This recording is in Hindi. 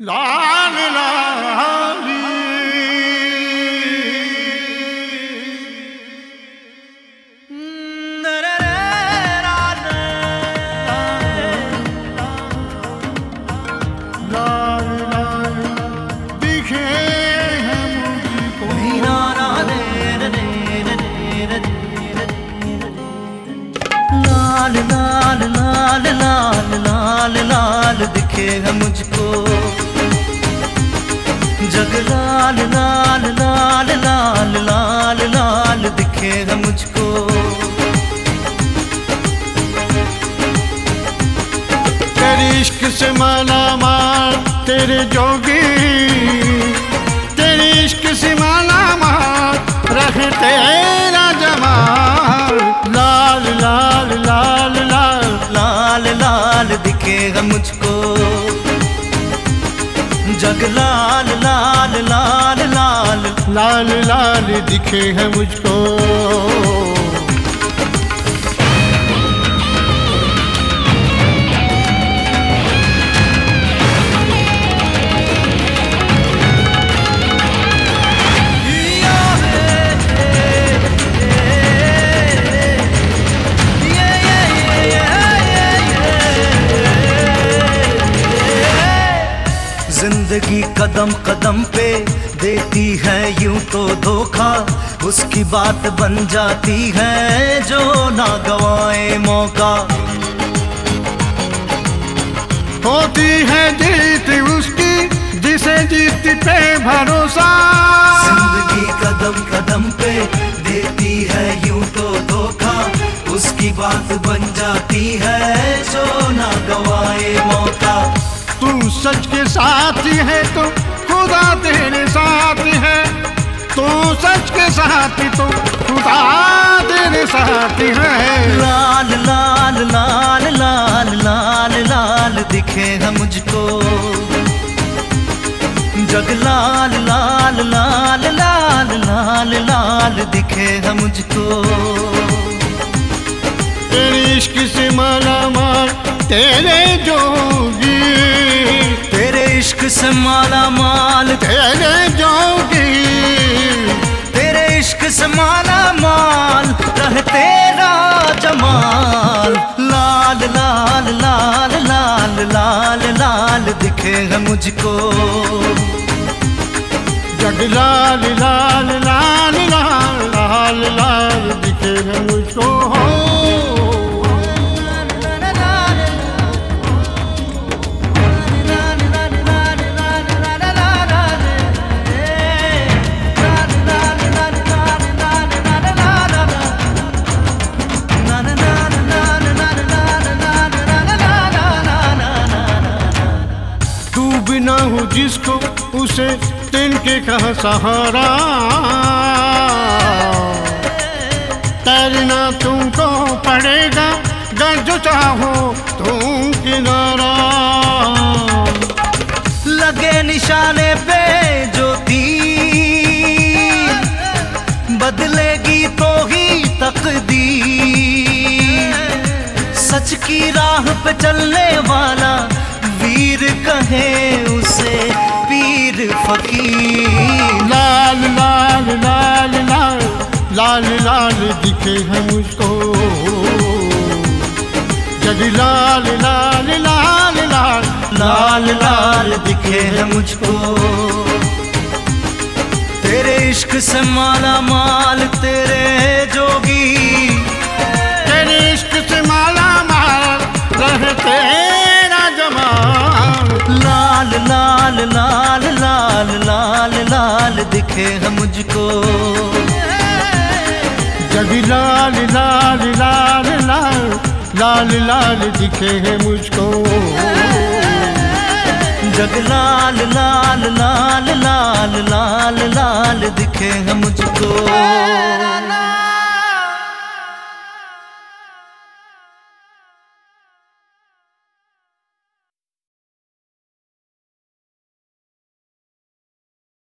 लाल लाली लाल लाल लाल लाल लाल दिखेगा मुझको। लाल मुझको। तेरे इश्क से माला माल तेरे जोगी। तेरे इश्क से माला माल रख तेरा जमाल लाल लाल लाल लाल लाल लाल दिखेगा मुझको। जग लाल लाल लाल लाल लाल लाल दिखे हैं मुझको। ज़िंदगी कदम कदम पे देती है यूँ तो धोखा उसकी बात बन जाती है जो ना गवाए मौका। होती है जीत उसकी जिसे जीत पे भरोसा। ज़िंदगी कदम कदम पे देती है यूँ तो धोखा उसकी बात बन जाती है जो ना गवाए मौका। तू सच के साथ है तो खुदा तेरे साथ है तू सच के साथ तो खुदा तेरे साथ है लाल लाल लाल लाल लाल लाल दिखेगा मुझको। जग लाल लाल लाल लाल लाल लाल दिखेगा मुझको। तेरे इश्क से माला माल तेरे जोगी? तेरे इश्क से माला माल तेरे जोगी। तेरे इश्क से माला माल रह तेरा जमाल लाल लाल लाल लाल लाल लाल दिखेगा मुझको। जग लाल लाल लाल लाल लाल लाल दिखे है मुझको। जिसको उसे तिनके कहा सहारा। तैरना तुमको पड़ेगा गर जो चाहो तुम किनारा लगे निशाने पे जो तीर बदलेगी तो ही तकदीर। सच की राह पे चलने वाला वीर कहे उसे फकीर। लाल लाल लाल लाल लाल लाल दिखे है मुझको। जग लाल लाल लाल लाल लाल लाल दिखे है मुझको। तेरे इश्क से माला माल तेरे जोगी। लाल दिखे है मुझको। जग लाल लाल लाल लाल लाल लाल दिखे है मुझको। जग लाल लाल लाल लाल लाल लाल दिखे है मुझको।